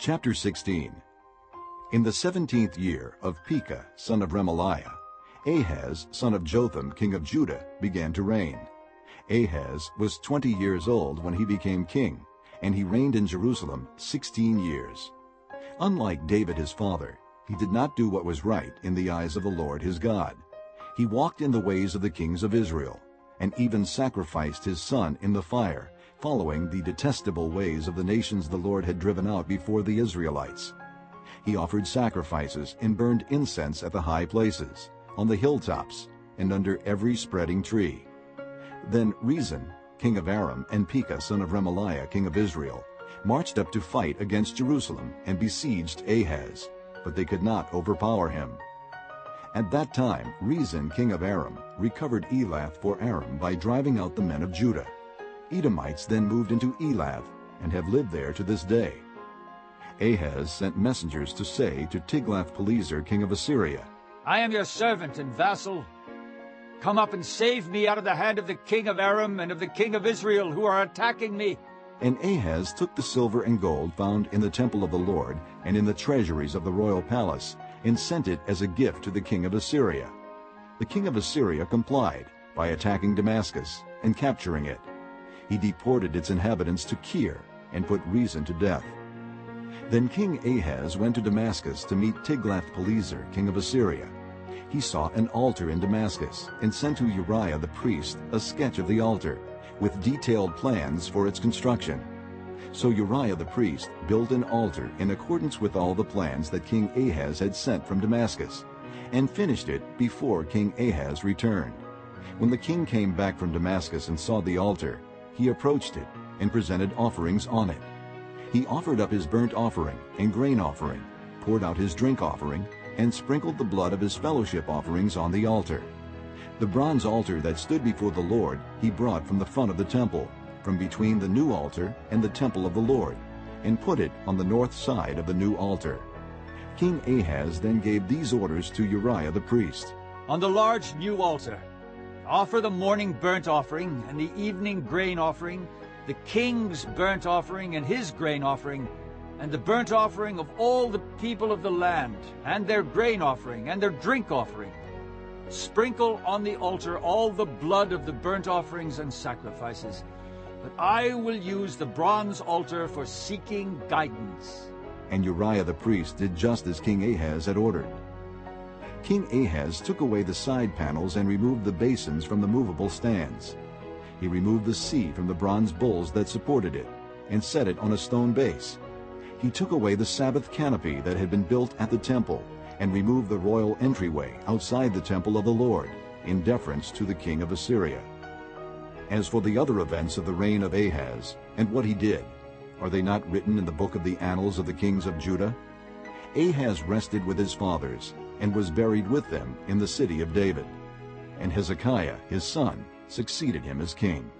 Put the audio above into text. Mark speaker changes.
Speaker 1: Chapter 16 In the seventeenth year of Pekah, son of Remaliah, Ahaz, son of Jotham, king of Judah, began to reign. Ahaz was twenty years old when he became king, and he reigned in Jerusalem sixteen years. Unlike David his father, he did not do what was right in the eyes of the Lord his God. He walked in the ways of the kings of Israel, and even sacrificed his son in the fire, following the detestable ways of the nations the Lord had driven out before the Israelites. He offered sacrifices and burned incense at the high places, on the hilltops, and under every spreading tree. Then Rezin, king of Aram, and Pekah son of Remaliah, king of Israel, marched up to fight against Jerusalem and besieged Ahaz, but they could not overpower him. At that time Rezin, king of Aram, recovered Elath for Aram by driving out the men of Judah. Edomites then moved into Elath and have lived there to this day. Ahaz sent messengers to say to Tiglath-Pileser king of Assyria,
Speaker 2: I am your servant and vassal. Come up and save me out of the hand of the king of Aram and of the king of Israel who are attacking me.
Speaker 1: And Ahaz took the silver and gold found in the temple of the Lord and in the treasuries of the royal palace and sent it as a gift to the king of Assyria. The king of Assyria complied by attacking Damascus and capturing it. He deported its inhabitants to Kir and put Rezin to death. Then King Ahaz went to Damascus to meet Tiglath-Pileser, king of Assyria. He saw an altar in Damascus and sent to Uriah the priest a sketch of the altar, with detailed plans for its construction. So Uriah the priest built an altar in accordance with all the plans that King Ahaz had sent from Damascus, and finished it before King Ahaz returned. When the king came back from Damascus and saw the altar, he approached it and presented offerings on it. He offered up his burnt offering and grain offering, poured out his drink offering, and sprinkled the blood of his fellowship offerings on the altar. The bronze altar that stood before the Lord he brought from the front of the temple, from between the new altar and the temple of the Lord, and put it on the north side of the new altar. King Ahaz then gave these orders to Uriah the priest.
Speaker 2: On the large new altar, offer the morning burnt offering and the evening grain offering the king's burnt offering and his grain offering, and the burnt offering of all the people of the land, and their grain offering, and their drink offering. Sprinkle on the altar all the blood of the burnt offerings and sacrifices. But I will use the bronze altar for seeking guidance.
Speaker 1: And Uriah the priest did just as King Ahaz had ordered. King Ahaz took away the side panels and removed the basins from the movable stands. He removed the sea from the bronze bulls that supported it and set it on a stone base. He took away the Sabbath canopy that had been built at the temple and removed the royal entryway outside the temple of the Lord in deference to the king of Assyria. As for the other events of the reign of Ahaz and what he did, are they not written in the book of the annals of the kings of Judah? Ahaz rested with his fathers and was buried with them in the city of David. And Hezekiah his son succeeded him as king.